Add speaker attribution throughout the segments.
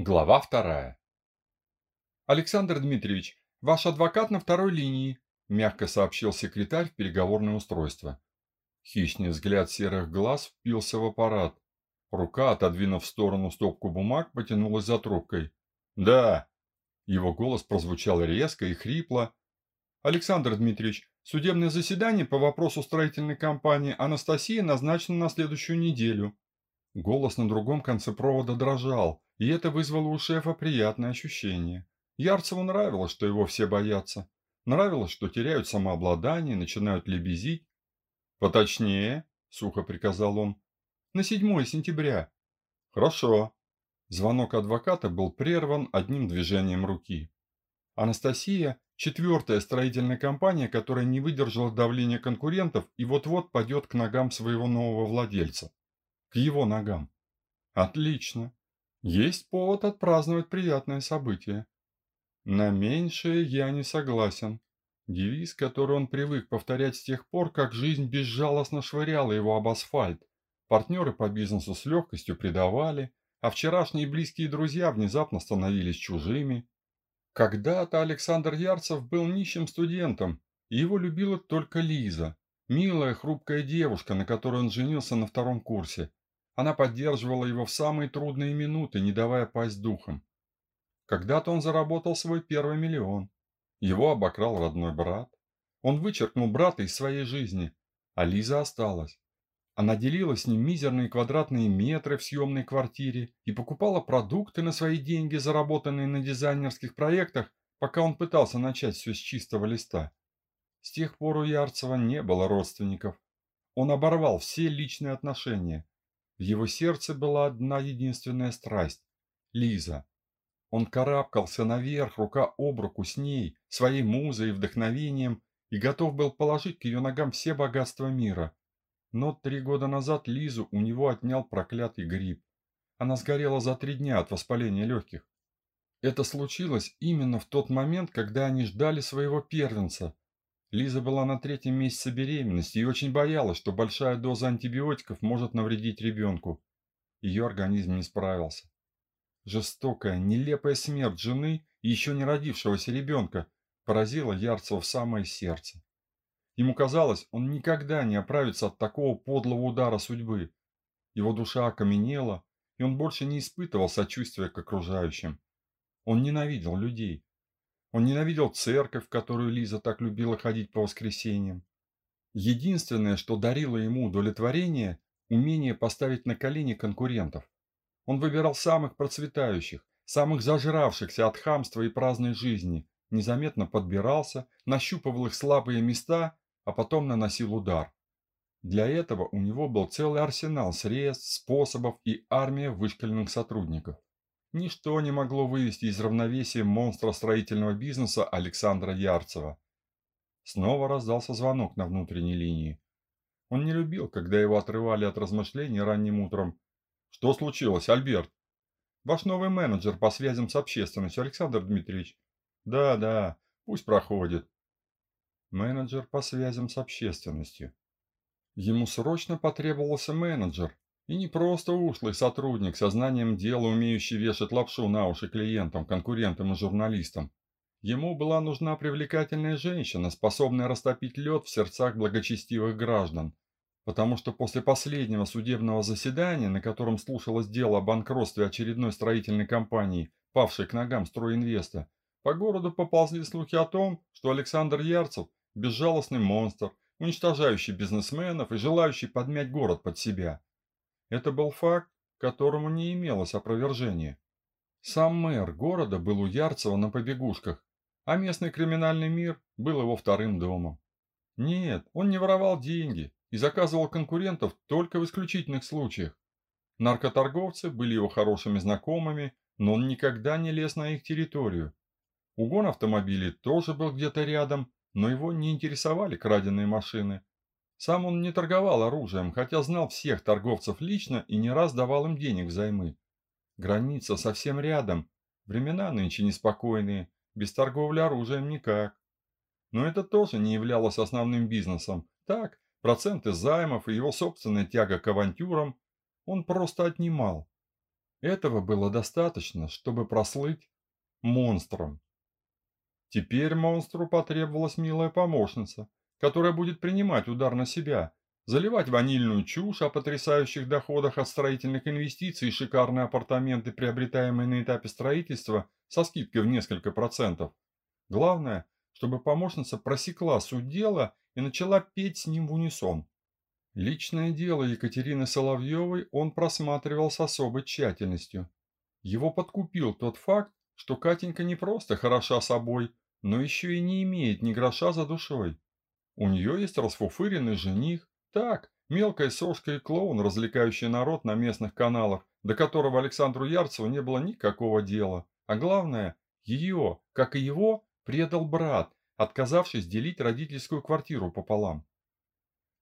Speaker 1: Глава вторая. «Александр Дмитриевич, ваш адвокат на второй линии», – мягко сообщил секретарь в переговорное устройство. Хищный взгляд серых глаз впился в аппарат. Рука, отодвинув в сторону стопку бумаг, потянулась за трубкой. «Да». Его голос прозвучал резко и хрипло. «Александр Дмитриевич, судебное заседание по вопросу строительной компании Анастасии назначено на следующую неделю». Голос на другом конце провода дрожал, и это вызвало у шефа приятное ощущение. Ярцеву нравилось, что его все боятся. Нравилось, что теряют самообладание начинают лебезить. «Поточнее», — сухо приказал он, — «на 7 сентября». «Хорошо». Звонок адвоката был прерван одним движением руки. Анастасия – четвертая строительная компания, которая не выдержала давления конкурентов и вот-вот падет к ногам своего нового владельца. К его ногам. Отлично. Есть повод отпраздновать приятное событие. На меньшее я не согласен. Девиз, который он привык повторять с тех пор, как жизнь безжалостно швыряла его об асфальт. Партнеры по бизнесу с легкостью предавали, а вчерашние близкие друзья внезапно становились чужими. Когда-то Александр Ярцев был нищим студентом, и его любила только Лиза, милая хрупкая девушка, на которой он женился на втором курсе. Она поддерживала его в самые трудные минуты, не давая пасть духом. Когда-то он заработал свой первый миллион. Его обокрал родной брат. Он вычеркнул брата из своей жизни, а Лиза осталась. Она делила с ним мизерные квадратные метры в съемной квартире и покупала продукты на свои деньги, заработанные на дизайнерских проектах, пока он пытался начать все с чистого листа. С тех пор у Ярцева не было родственников. Он оборвал все личные отношения. В его сердце была одна единственная страсть – Лиза. Он карабкался наверх, рука об руку с ней, своей музой и вдохновением, и готов был положить к ее ногам все богатства мира. Но три года назад Лизу у него отнял проклятый грипп. Она сгорела за три дня от воспаления легких. Это случилось именно в тот момент, когда они ждали своего первенца, Лиза была на третьем месяце беременности и очень боялась, что большая доза антибиотиков может навредить ребенку. Ее организм не справился. Жестокая, нелепая смерть жены и еще не родившегося ребенка поразила Ярцева в самое сердце. Ему казалось, он никогда не оправится от такого подлого удара судьбы. Его душа окаменела, и он больше не испытывал сочувствия к окружающим. Он ненавидел людей, он ненавидел церковь, в которую Лиза так любила ходить по воскресеньям. Единственное, что дарило ему удовлетворение – умение поставить на колени конкурентов. Он выбирал самых процветающих, самых зажравшихся от хамства и праздной жизни, незаметно подбирался, нащупывал их слабые места, а потом наносил удар. Для этого у него был целый арсенал средств, способов и армия вышкаленных сотрудников. Ничто не могло вывести из равновесия монстра строительного бизнеса Александра Ярцева. Снова раздался звонок на внутренней линии. Он не любил, когда его отрывали от размышлений ранним утром. «Что случилось, Альберт?» «Ваш новый менеджер по связям с общественностью, Александр Дмитриевич». «Да, да, пусть проходит». Менеджер по связям с общественностью. Ему срочно потребовался менеджер, и не просто ушлый сотрудник со знанием дела, умеющий вешать лапшу на уши клиентам, конкурентам и журналистам. Ему была нужна привлекательная женщина, способная растопить лед в сердцах благочестивых граждан. Потому что после последнего судебного заседания, на котором слушалось дело о банкротстве очередной строительной компании, павшей к ногам стройинвеста, по городу поползли слухи о том, что Александр Ярцев – безжалостный монстр, уничтожающий бизнесменов и желающий подмять город под себя. Это был факт, которому не имелось опровержения. Сам мэр города был у Ярцева на побегушках, а местный криминальный мир был его вторым домом. Нет, он не воровал деньги и заказывал конкурентов только в исключительных случаях. Наркоторговцы были его хорошими знакомыми, но он никогда не лез на их территорию. Угон автомобилей тоже был где-то рядом, но его не интересовали краденые машины. Сам он не торговал оружием, хотя знал всех торговцев лично и не раз давал им денег взаймы. Граница совсем рядом, времена нынче неспокойные, без торговли оружием никак. Но это тоже не являлось основным бизнесом. Так, проценты займов и его собственная тяга к авантюрам он просто отнимал. Этого было достаточно, чтобы прослыть монстром. Теперь монстру потребовалась милая помощница, которая будет принимать удар на себя, заливать ванильную чушь о потрясающих доходах от строительных инвестиций и шикарные апартаменты, приобретаемые на этапе строительства, со скидкой в несколько процентов. Главное, чтобы помощница просекла суть дела и начала петь с ним в унисон. Личное дело Екатерины Соловьевой он просматривал с особой тщательностью. Его подкупил тот факт, что Катенька не просто хороша собой, но еще и не имеет ни гроша за душой. У нее есть расфуфыренный жених, так, мелкая сошка и клоун, развлекающий народ на местных каналах, до которого Александру Ярцеву не было никакого дела. А главное, ее, как и его, предал брат, отказавшись делить родительскую квартиру пополам.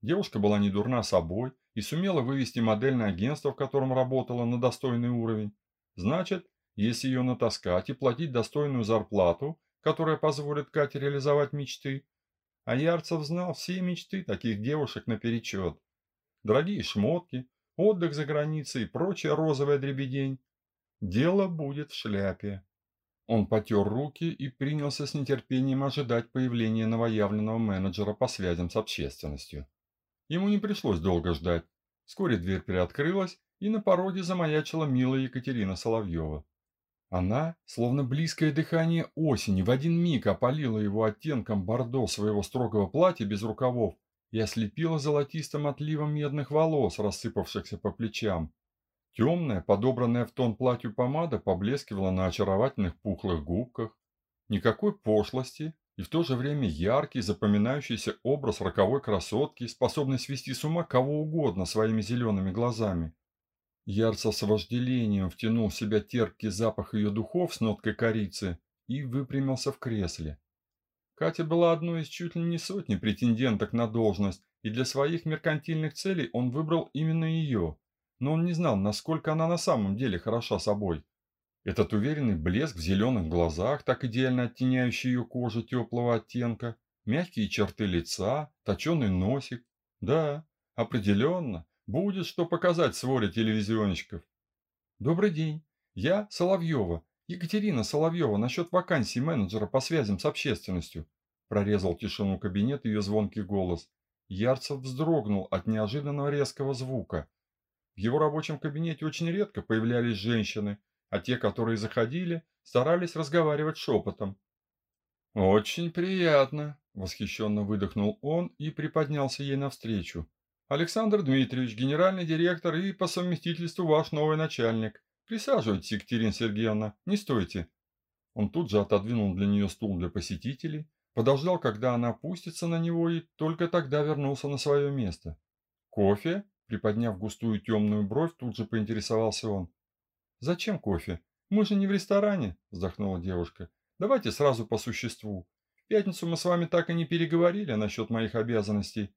Speaker 1: Девушка была не дурна собой и сумела вывести модельное агентство, в котором работала, на достойный уровень. Значит, если ее натаскать и платить достойную зарплату, которая позволит Кате реализовать мечты. А Ярцев знал все мечты таких девушек наперечет. Дорогие шмотки, отдых за границей и прочая розовая дребедень. Дело будет в шляпе. Он потер руки и принялся с нетерпением ожидать появления новоявленного менеджера по связям с общественностью. Ему не пришлось долго ждать. Вскоре дверь приоткрылась, и на пороге замаячила милая Екатерина Соловьева. Она, словно близкое дыхание осени, в один миг опалила его оттенком бордо своего строгого платья без рукавов и ослепила золотистым отливом медных волос, рассыпавшихся по плечам. Темная, подобранная в тон платью помада поблескивала на очаровательных пухлых губках. Никакой пошлости и в то же время яркий, запоминающийся образ роковой красотки, способный свести с ума кого угодно своими зелеными глазами. Ярцев с вожделением втянул в себя терпкий запах ее духов с ноткой корицы и выпрямился в кресле. Катя была одной из чуть ли не сотни претенденток на должность, и для своих меркантильных целей он выбрал именно ее, но он не знал, насколько она на самом деле хороша собой. Этот уверенный блеск в зеленых глазах, так идеально оттеняющий ее кожу теплого оттенка, мягкие черты лица, точеный носик. Да, определенно, Будет что показать своре телевизионщиков. Добрый день. Я Соловьева. Екатерина Соловьева насчет вакансии менеджера по связям с общественностью. Прорезал тишину кабинет ее звонкий голос. Ярцев вздрогнул от неожиданного резкого звука. В его рабочем кабинете очень редко появлялись женщины, а те, которые заходили, старались разговаривать шепотом. «Очень приятно», – восхищенно выдохнул он и приподнялся ей навстречу. Александр Дмитриевич, генеральный директор и по совместительству ваш новый начальник. Присаживайтесь, Екатерина Сергеевна, не стойте. Он тут же отодвинул для нее стул для посетителей, подождал, когда она опустится на него, и только тогда вернулся на свое место. «Кофе?» – приподняв густую темную бровь, тут же поинтересовался он. «Зачем кофе? Мы же не в ресторане», – вздохнула девушка. «Давайте сразу по существу. В пятницу мы с вами так и не переговорили насчет моих обязанностей.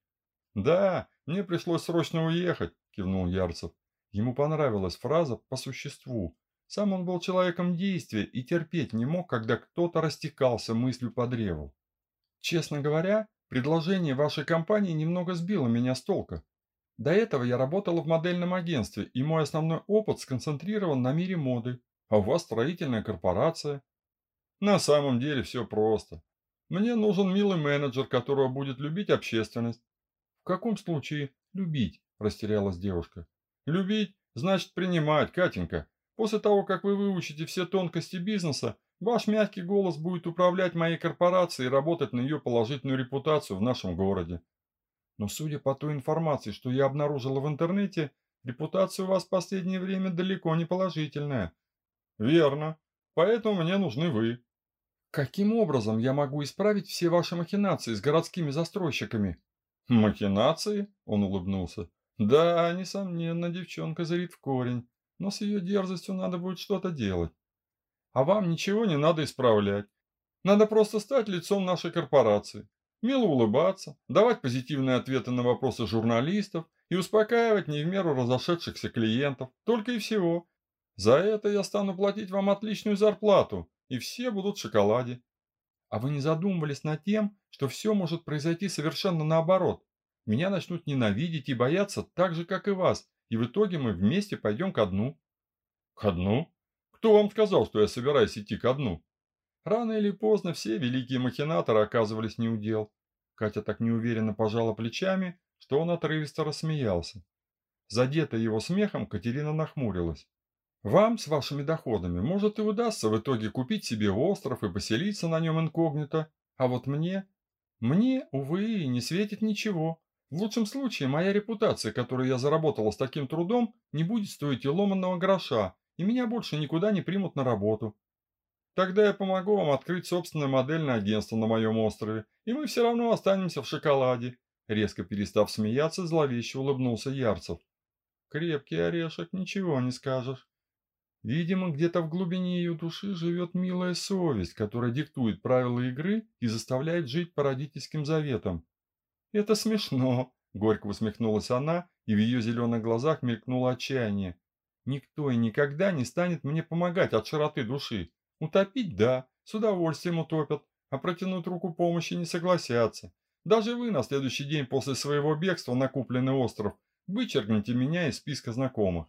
Speaker 1: «Да, мне пришлось срочно уехать», – кивнул Ярцев. Ему понравилась фраза «по существу». Сам он был человеком действия и терпеть не мог, когда кто-то растекался мыслью по древу. «Честно говоря, предложение вашей компании немного сбило меня с толка. До этого я работала в модельном агентстве, и мой основной опыт сконцентрирован на мире моды, а у вас строительная корпорация». «На самом деле все просто. Мне нужен милый менеджер, которого будет любить общественность, в каком случае любить? Растерялась девушка. Любить значит принимать, Катенька. После того, как вы выучите все тонкости бизнеса, ваш мягкий голос будет управлять моей корпорацией и работать на ее положительную репутацию в нашем городе. Но судя по той информации, что я обнаружила в интернете, репутация у вас в последнее время далеко не положительная. Верно. Поэтому мне нужны вы. Каким образом я могу исправить все ваши махинации с городскими застройщиками? «Махинации?» – он улыбнулся. «Да, несомненно, девчонка зрит в корень, но с ее дерзостью надо будет что-то делать. А вам ничего не надо исправлять. Надо просто стать лицом нашей корпорации, мило улыбаться, давать позитивные ответы на вопросы журналистов и успокаивать не в меру разошедшихся клиентов, только и всего. За это я стану платить вам отличную зарплату, и все будут в шоколаде. А вы не задумывались над тем, что все может произойти совершенно наоборот? Меня начнут ненавидеть и бояться так же, как и вас, и в итоге мы вместе пойдем ко дну. Ко дну? Кто вам сказал, что я собираюсь идти ко дну? Рано или поздно все великие махинаторы оказывались неудел. Катя так неуверенно пожала плечами, что он отрывисто рассмеялся. Задетая его смехом, Катерина нахмурилась. «Вам с вашими доходами, может, и удастся в итоге купить себе остров и поселиться на нем инкогнито, а вот мне... Мне, увы, не светит ничего. В лучшем случае, моя репутация, которую я заработала с таким трудом, не будет стоить и ломанного гроша, и меня больше никуда не примут на работу. Тогда я помогу вам открыть собственное модельное агентство на моем острове, и мы все равно останемся в шоколаде. Резко перестав смеяться, зловеще улыбнулся Ярцев. Крепкий орешек, ничего не скажешь. Видимо, где-то в глубине ее души живет милая совесть, которая диктует правила игры и заставляет жить по родительским заветам. Это смешно, горько усмехнулась она, и в ее зеленых глазах мелькнуло отчаяние. Никто и никогда не станет мне помогать от широты души. Утопить – да, с удовольствием утопят, а протянуть руку помощи не согласятся. Даже вы на следующий день после своего бегства на купленный остров вычеркните меня из списка знакомых.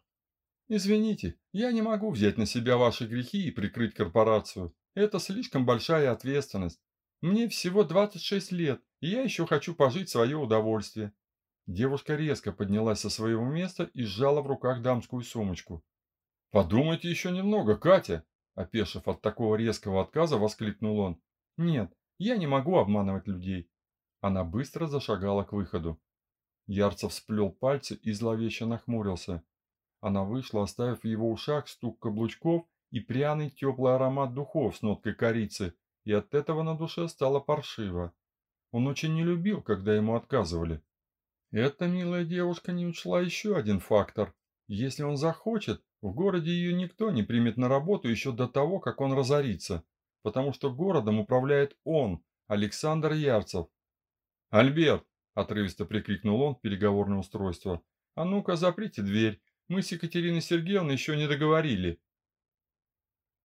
Speaker 1: Извините, я не могу взять на себя ваши грехи и прикрыть корпорацию. Это слишком большая ответственность. Мне всего 26 лет, и я еще хочу пожить свое удовольствие. Девушка резко поднялась со своего места и сжала в руках дамскую сумочку. «Подумайте еще немного, Катя!» Опешив от такого резкого отказа, воскликнул он. «Нет, я не могу обманывать людей». Она быстро зашагала к выходу. Ярцев сплел пальцы и зловеще нахмурился. Она вышла, оставив в его ушах стук каблучков и пряный теплый аромат духов с ноткой корицы, и от этого на душе стало паршиво. Он очень не любил, когда ему отказывали. Эта милая девушка не учла еще один фактор. Если он захочет, в городе ее никто не примет на работу еще до того, как он разорится, потому что городом управляет он, Александр Ярцев. «Альберт!» – отрывисто прикрикнул он в переговорное устройство. «А ну-ка, заприте дверь, мы с Екатериной Сергеевной еще не договорили».